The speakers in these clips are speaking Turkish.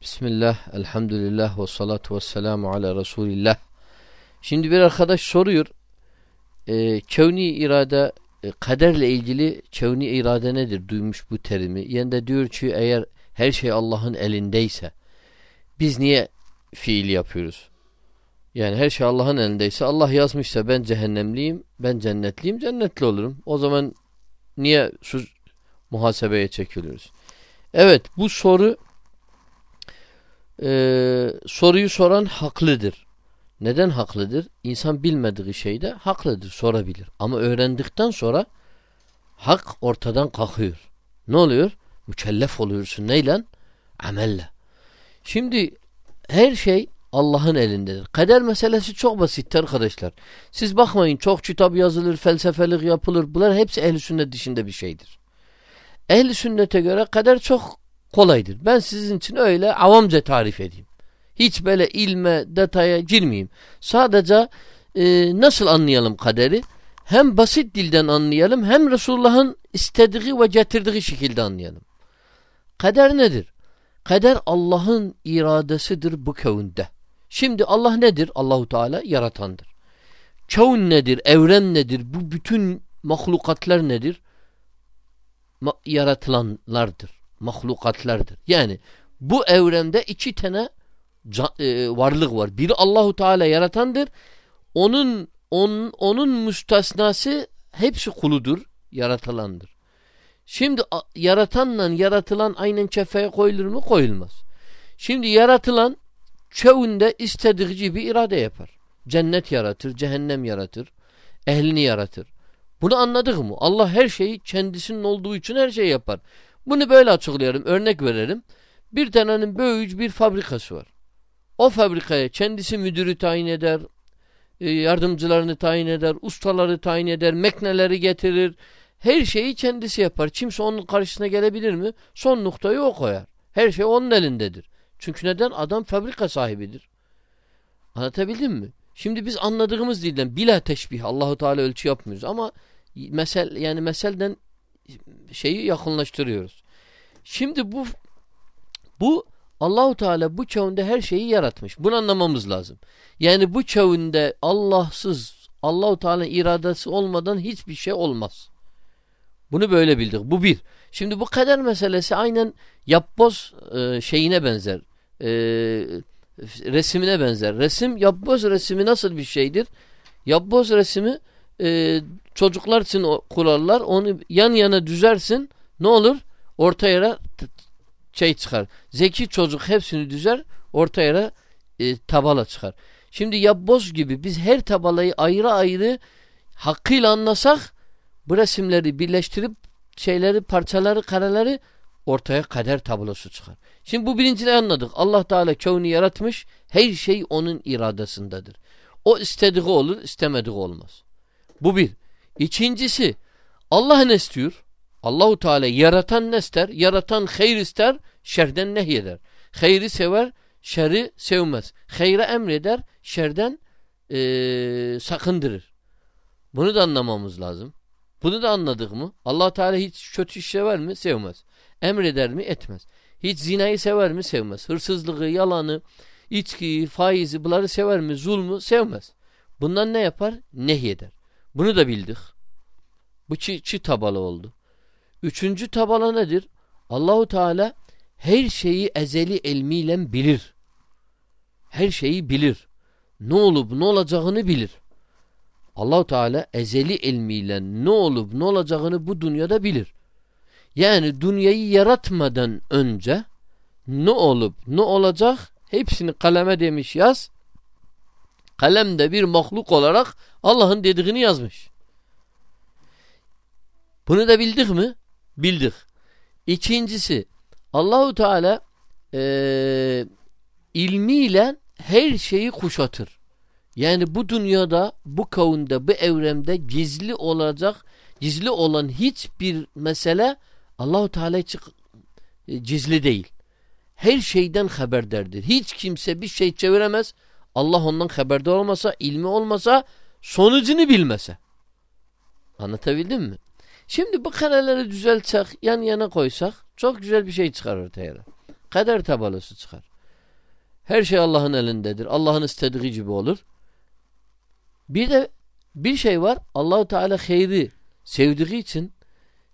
Bismillah, elhamdülillah ve salatu ve selamu ala Resulillah. Şimdi bir arkadaş soruyor. E, kevni irade, e, kaderle ilgili kevni irade nedir? Duymuş bu terimi. Yani de diyor ki eğer her şey Allah'ın elindeyse biz niye fiil yapıyoruz? Yani her şey Allah'ın elindeyse Allah yazmışsa ben cehennemliyim, ben cennetliyim, cennetli olurum. O zaman niye sus muhasebeye çekiliyoruz? Evet bu soru e, soruyu soran haklıdır. Neden haklıdır? İnsan bilmediği şeyde haklıdır, sorabilir. Ama öğrendikten sonra hak ortadan kalkıyor. Ne oluyor? Mükellef oluyorsun neyle? Amelle. Şimdi her şey Allah'ın elindedir. Kader meselesi çok basittir arkadaşlar. Siz bakmayın çok kitap yazılır, felsefelik yapılır. Bunlar hepsi ehl sünnet dışında bir şeydir. Ehl sünnete göre kader çok kolaydır. Ben sizin için öyle avamca tarif edeyim. Hiç böyle ilme, detaya girmeyeyim. Sadece e, nasıl anlayalım kaderi? Hem basit dilden anlayalım hem Resulullah'ın istediği ve getirdiği şekilde anlayalım. Kader nedir? Kader Allah'ın iradesidir bu kavunde. Şimdi Allah nedir? Allahu Teala yaratandır. Kavun nedir? Evren nedir? Bu bütün mahlukatlar nedir? Ma yaratılanlardır. Mahlukatlardır. Yani bu evrende iki tane e, varlık var. Biri Allahu Teala yaratandır. Onun on, onun müstesnası hepsi kuludur, yaratılandır. Şimdi yaratanla yaratılan aynen kefeye koyulur mu? Koyulmaz. Şimdi yaratılan çoğunda istediği gibi irade yapar. Cennet yaratır, cehennem yaratır, ehlini yaratır. Bunu anladık mı? Allah her şeyi kendisinin olduğu için her şeyi yapar. Bunu böyle açıklayalım, örnek verelim. Bir tanenin böyüc bir fabrikası var. O fabrikaya kendisi müdürü tayin eder, e, yardımcılarını tayin eder, ustaları tayin eder, mekneleri getirir. Her şeyi kendisi yapar. Kimse onun karşısına gelebilir mi? Son noktayı o koyar. Her şey onun elindedir. Çünkü neden? Adam fabrika sahibidir. Anlatabildim mi? Şimdi biz anladığımız dilden bila teşbih Allahu Teala ölçü yapmıyoruz ama mesel yani meselden şeyi yakınlaştırıyoruz. Şimdi bu bu Allahu Teala bu çağında her şeyi yaratmış. Bunu anlamamız lazım. Yani bu çağında Allahsız Allahu Teala iradesi olmadan hiçbir şey olmaz. Bunu böyle bildik. Bu bir. Şimdi bu kader meselesi aynen yapboz e, şeyine benzer. E, resimine benzer. Resim yapboz resmi nasıl bir şeydir? Yapboz resmi e, çocuklar için kurarlar. Onu yan yana düzersin. Ne olur? Orta yere şey çıkar. Zeki çocuk hepsini düzer. Orta yere e, tabala çıkar. Şimdi yapboz gibi biz her tabalayı ayrı ayrı hakkıyla anlasak bu resimleri birleştirip şeyleri parçaları kareleri ortaya kader tablosu çıkar. Şimdi bu birincini anladık. Allah Teala kevni yaratmış. Her şey onun iradesindedir. O istediği olur, istemediği olmaz. Bu bir. İkincisi Allah ne istiyor? Allahu Teala yaratan ne ister? Yaratan hayır ister, şerden nehyeder. Hayri sever, şerri sevmez. Hayra emreder, şerden ee, sakındırır. Bunu da anlamamız lazım. Bunu da anladık mı? allah Teala hiç kötü iş sever mi? Sevmez. Emreder mi? Etmez. Hiç zinayı sever mi? Sevmez. Hırsızlığı, yalanı, içkiyi, faizi bunları sever mi? Zulmü sevmez. Bundan ne yapar? Nehyeder. Bunu da bildik. Bu çi, tabalı oldu. Üçüncü tabala nedir? Allahu Teala her şeyi ezeli ilmiyle bilir. Her şeyi bilir. Ne olup ne olacağını bilir. Allahu Teala ezeli ilmiyle ne olup ne olacağını bu dünyada bilir. Yani dünyayı yaratmadan önce ne olup ne olacak hepsini kaleme demiş yaz. Kalem de bir mahluk olarak Allah'ın dediğini yazmış. Bunu da bildik mi? Bildik. İkincisi Allahu Teala e, ilmiyle her şeyi kuşatır. Yani bu dünyada, bu kavunda, bu evremde gizli olacak, gizli olan hiçbir mesele Allahu Teala için e, gizli değil. Her şeyden haberdardır. Hiç kimse bir şey çeviremez. Allah ondan haberdar olmasa, ilmi olmasa, sonucunu bilmese. Anlatabildim mi? Şimdi bu kareleri düzeltsek, yan yana koysak çok güzel bir şey çıkar ortaya. kader tabalası çıkar. Her şey Allah'ın elindedir. Allah'ın istediği gibi olur. Bir de bir şey var. Allahu Teala hayri sevdiği için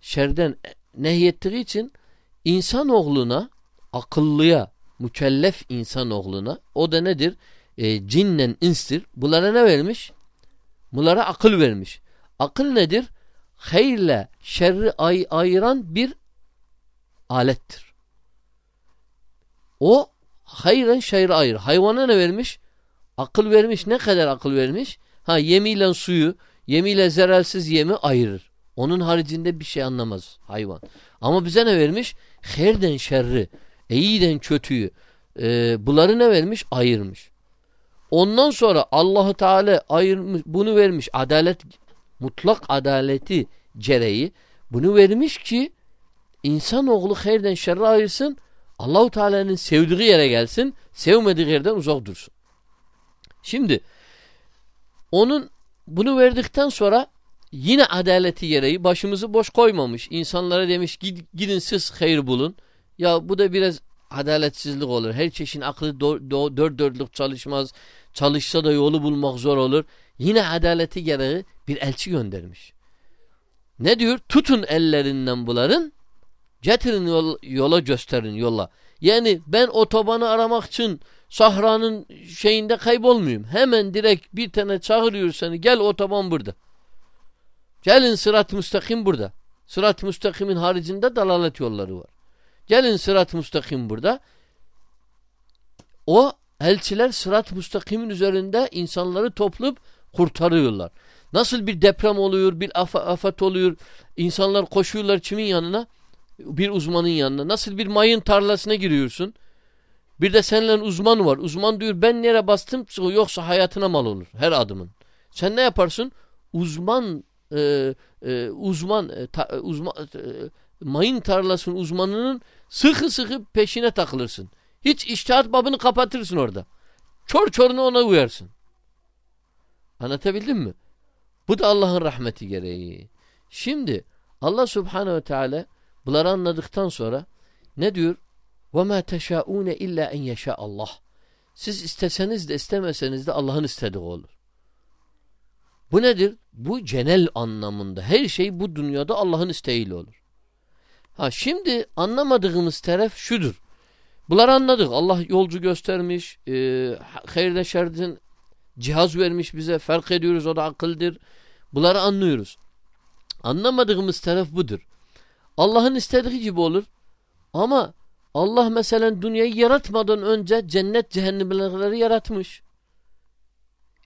şerden nehyettiği için insanoğluna akıllıya mükellef insanoğluna o da nedir? E, cinnen instir. Bunlara ne vermiş? Bunlara akıl vermiş. Akıl nedir? Hayırla şerri ay ayıran bir alettir. O hayren şerri ayır. Hayvana ne vermiş? Akıl vermiş. Ne kadar akıl vermiş? Ha yemiyle suyu, yemiyle zerelsiz yemi ayırır. Onun haricinde bir şey anlamaz hayvan. Ama bize ne vermiş? Herden şerri, iyiden kötüyü. E, bunları ne vermiş? Ayırmış. Ondan sonra Allahu Teala ayırmış, bunu vermiş. Adalet, mutlak adaleti gereği bunu vermiş ki insanoğlu herden şerri ayırsın. Allahu Teala'nın sevdiği yere gelsin, sevmediği yerden uzak dursun. Şimdi onun bunu verdikten sonra yine adaleti gereği başımızı boş koymamış. İnsanlara demiş gidin siz hayır bulun. Ya bu da biraz adaletsizlik olur. Her çeşin aklı dört dörtlük çalışmaz. Çalışsa da yolu bulmak zor olur. Yine adaleti gereği bir elçi göndermiş. Ne diyor? Tutun ellerinden bunların. Getirin yol, yola gösterin yola. Yani ben otobanı aramak için sahranın şeyinde kaybolmuyum. Hemen direkt bir tane çağırıyor seni. Gel otoban burada. Gelin sırat-ı müstakim burada. Sırat-ı müstakimin haricinde dalalet yolları var. Gelin sırat-ı müstakim burada. O elçiler sırat-ı müstakimin üzerinde insanları toplayıp kurtarıyorlar. Nasıl bir deprem oluyor, bir af afet oluyor, insanlar koşuyorlar kimin yanına? Bir uzmanın yanına. Nasıl bir mayın tarlasına giriyorsun? Bir de seninle uzman var. Uzman diyor ben nereye bastım yoksa hayatına mal olur her adımın. Sen ne yaparsın? Uzman e, e, uzman e, ta, uzman e, mayın tarlasının uzmanının sıkı sıkı peşine takılırsın. Hiç iştihat babını kapatırsın orada. Çor çoruna ona uyarsın. Anlatabildim mi? Bu da Allah'ın rahmeti gereği. Şimdi Allah subhanehu ve teala bunları anladıktan sonra ne diyor? وَمَا تَشَاءُونَ اِلَّا اَنْ يَشَاءَ Allah. Siz isteseniz de istemeseniz de Allah'ın istediği olur. Bu nedir? Bu genel anlamında. Her şey bu dünyada Allah'ın isteğiyle olur. Ha şimdi anlamadığımız taraf şudur. Bunları anladık. Allah yolcu göstermiş. E, hayırda şerdin cihaz vermiş bize. Fark ediyoruz o da akıldır. Bunları anlıyoruz. Anlamadığımız taraf budur. Allah'ın istediği gibi olur. Ama Allah mesela dünyayı yaratmadan önce cennet cehennemleri yaratmış.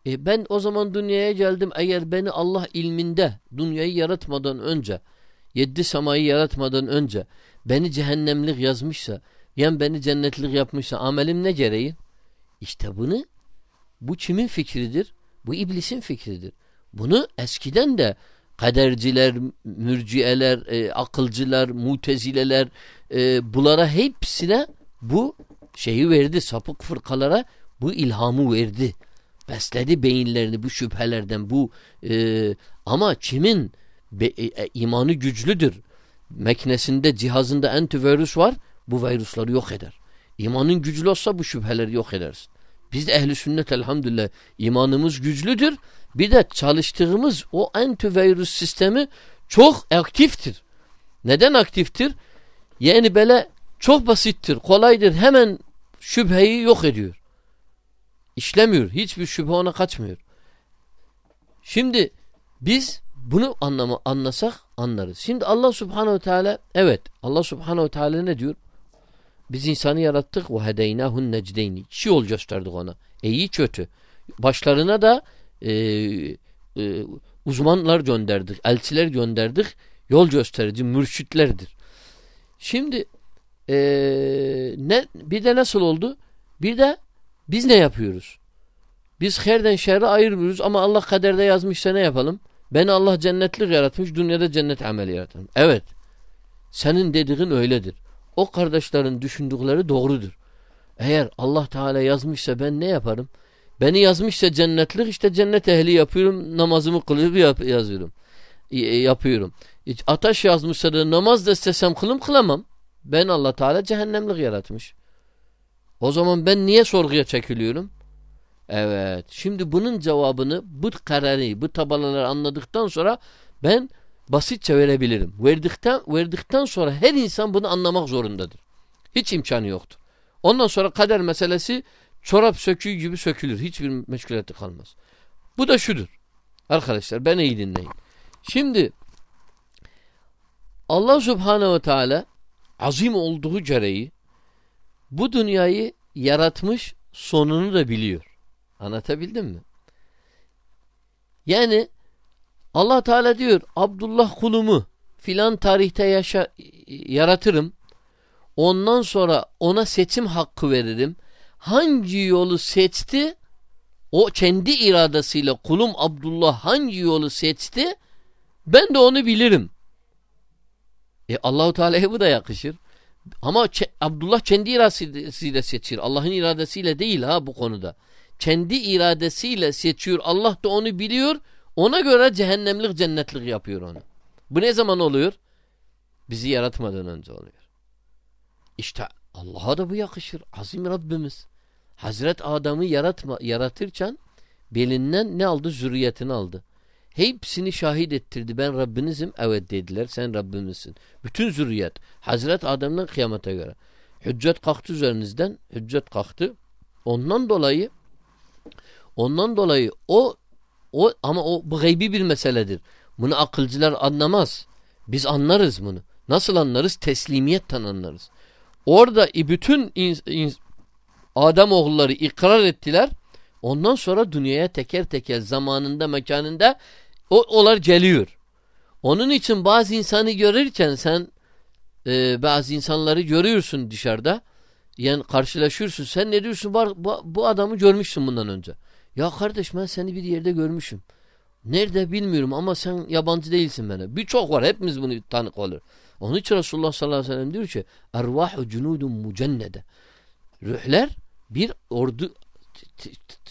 E ben o zaman dünyaya geldim eğer beni Allah ilminde dünyayı yaratmadan önce yedi semayı yaratmadan önce beni cehennemlik yazmışsa yani beni cennetlik yapmışsa amelim ne gereği? İşte bunu bu kimin fikridir? Bu iblisin fikridir. Bunu eskiden de kaderciler, mürciyeler, e, akılcılar, mutezileler e, bulara hepsine bu şeyi verdi. Sapık fırkalara bu ilhamı verdi. Besledi beyinlerini bu şüphelerden. bu e, Ama kimin be, e, e imanı güçlüdür. Meknesinde, cihazında antivirüs var. Bu virüsleri yok eder. İmanın güçlü olsa bu şüpheleri yok edersin. Biz de ehli sünnet elhamdülillah imanımız güçlüdür. Bir de çalıştığımız o antivirüs sistemi çok aktiftir. Neden aktiftir? Yani böyle çok basittir, kolaydır. Hemen şüpheyi yok ediyor. İşlemiyor. Hiçbir şüphe ona kaçmıyor. Şimdi biz bunu anlama, anlasak anlarız. Şimdi Allah subhanehu teala evet Allah subhanehu teala ne diyor? Biz insanı yarattık ve hedeynahun necdeyni. İki yol gösterdik ona. İyi kötü. Başlarına da e, e, uzmanlar gönderdik. Elçiler gönderdik. Yol gösterici mürşitlerdir. Şimdi e, ne bir de nasıl oldu? Bir de biz ne yapıyoruz? Biz herden şerri ayırmıyoruz ama Allah kaderde yazmışsa ne yapalım? Beni Allah cennetlik yaratmış, dünyada cennet ameli yaratmış. Evet. Senin dediğin öyledir. O kardeşlerin düşündükleri doğrudur. Eğer Allah Teala yazmışsa ben ne yaparım? Beni yazmışsa cennetlik işte cennet ehli yapıyorum. Namazımı kılıp yap yazıyorum. E, yapıyorum. Ateş yazmışsa da namaz da istesem kılım kılamam. Ben Allah Teala cehennemlik yaratmış. O zaman ben niye sorguya çekiliyorum? Evet. Şimdi bunun cevabını bu kararı, bu tabelaları anladıktan sonra ben basitçe verebilirim. Verdikten verdikten sonra her insan bunu anlamak zorundadır. Hiç imkanı yoktur. Ondan sonra kader meselesi çorap söküğü gibi sökülür. Hiçbir meşguliyeti kalmaz. Bu da şudur. Arkadaşlar ben iyi dinleyin. Şimdi Allah Subhanahu ve Teala azim olduğu gereği bu dünyayı yaratmış sonunu da biliyor. Anlatabildim mi? Yani Allah Teala diyor Abdullah kulumu filan tarihte yaşa yaratırım. Ondan sonra ona seçim hakkı veririm. Hangi yolu seçti? O kendi iradesiyle kulum Abdullah hangi yolu seçti? Ben de onu bilirim. E Allahu Teala'ya bu da yakışır. Ama Abdullah kendi iradesiyle seçiyor. Allah'ın iradesiyle değil ha bu konuda. Kendi iradesiyle seçiyor. Allah da onu biliyor. Ona göre cehennemlik cennetlik yapıyor onu. Bu ne zaman oluyor? Bizi yaratmadan önce oluyor. İşte Allah'a da bu yakışır. Azim Rabbimiz. Hazret Adam'ı yaratma, yaratırken belinden ne aldı? Zürriyetini aldı. Hepsini şahit ettirdi. Ben Rabbinizim. Evet dediler. Sen Rabbimizsin. Bütün zürriyet. Hazret Adem'den kıyamete göre. Hüccet kalktı üzerinizden. Hüccet kalktı. Ondan dolayı ondan dolayı o o ama o bu gaybi bir meseledir. Bunu akılcılar anlamaz. Biz anlarız bunu. Nasıl anlarız? Teslimiyetten anlarız. Orada bütün in, oğulları ikrar ettiler. Ondan sonra dünyaya teker teker zamanında mekanında o olar geliyor. Onun için bazı insanı görürken sen e, bazı insanları görüyorsun dışarıda. Yani karşılaşıyorsun. Sen ne diyorsun? Bu, bu adamı görmüşsün bundan önce. Ya kardeş ben seni bir yerde görmüşüm. Nerede bilmiyorum ama sen yabancı değilsin bana. Birçok var. Hepimiz bunu tanık olur. Onun için Resulullah sallallahu aleyhi ve sellem diyor ki Ervahu cunudun mucennede. Ruhler bir ordu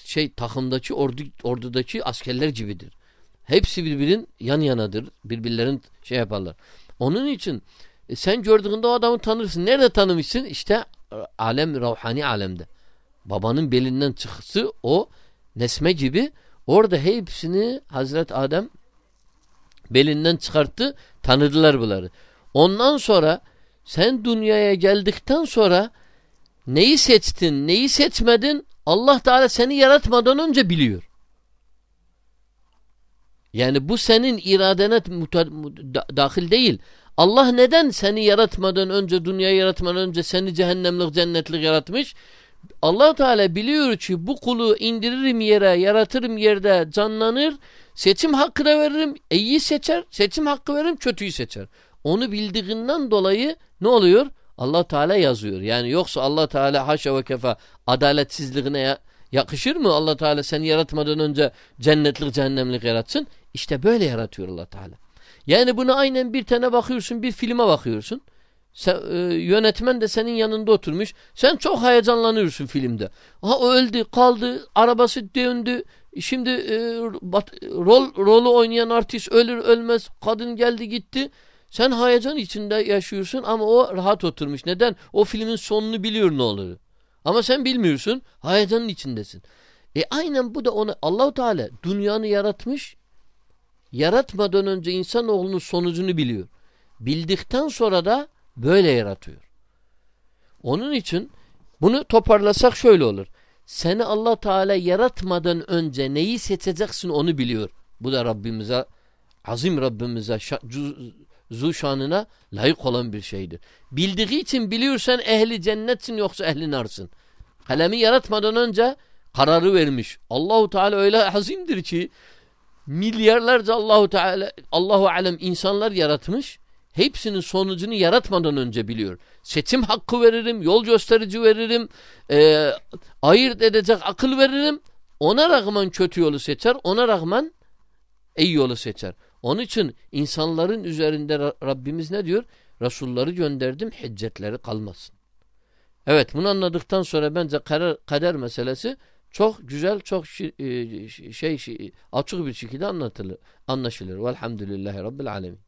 şey takımdaki ordu ordudaki askerler gibidir. Hepsi birbirinin yan yanadır. Birbirlerin şey yaparlar. Onun için e, sen gördüğünde o adamı tanırsın. Nerede tanımışsın? İşte e, alem, ruhani alemde. Babanın belinden çıksı o nesme gibi orada hepsini Hazret Adem belinden çıkarttı. Tanıdılar bunları. Ondan sonra sen dünyaya geldikten sonra neyi seçtin, neyi seçmedin Allah Teala seni yaratmadan önce biliyor. Yani bu senin iradene dahil değil. Allah neden seni yaratmadan önce, dünyayı yaratmadan önce seni cehennemlik, cennetlik yaratmış? Allah Teala biliyor ki bu kulu indiririm yere, yaratırım yerde, canlanır, seçim hakkı da veririm, iyi seçer, seçim hakkı veririm, kötüyü seçer. Onu bildiğinden dolayı ne oluyor? allah Teala yazıyor. Yani yoksa allah Teala haşa ve kefa adaletsizliğine ya yakışır mı allah Teala seni yaratmadan önce cennetlik cehennemlik yaratsın? İşte böyle yaratıyor allah Teala. Yani bunu aynen bir tane bakıyorsun bir filme bakıyorsun. Sen, e, yönetmen de senin yanında oturmuş. Sen çok heyecanlanıyorsun filmde. Ha öldü, kaldı, arabası döndü. Şimdi e, bat, rol rolü oynayan artist ölür ölmez kadın geldi gitti. Sen heyecan içinde yaşıyorsun ama o rahat oturmuş. Neden? O filmin sonunu biliyor ne olur. Ama sen bilmiyorsun. Heyecanın içindesin. E aynen bu da onu Allahu Teala dünyanı yaratmış. Yaratmadan önce insanoğlunun sonucunu biliyor. Bildikten sonra da böyle yaratıyor. Onun için bunu toparlasak şöyle olur. Seni Allah Teala yaratmadan önce neyi seçeceksin onu biliyor. Bu da Rabbimize azim Rabbimize zu şanına layık olan bir şeydir. Bildiği için biliyorsan ehli cennetsin yoksa ehli narsın. Kalemi yaratmadan önce kararı vermiş. Allahu Teala öyle hazimdir ki milyarlarca Allahu Teala Allahu alem insanlar yaratmış. Hepsinin sonucunu yaratmadan önce biliyor. Seçim hakkı veririm, yol gösterici veririm, e, ayırt edecek akıl veririm. Ona rağmen kötü yolu seçer, ona rağmen iyi yolu seçer. Onun için insanların üzerinde Rabbimiz ne diyor? Resulları gönderdim, hiccetleri kalmasın. Evet bunu anladıktan sonra bence kader, kader meselesi çok güzel, çok e, şey, şey açık bir şekilde anlatılır, anlaşılır. Velhamdülillahi Rabbil Alemin.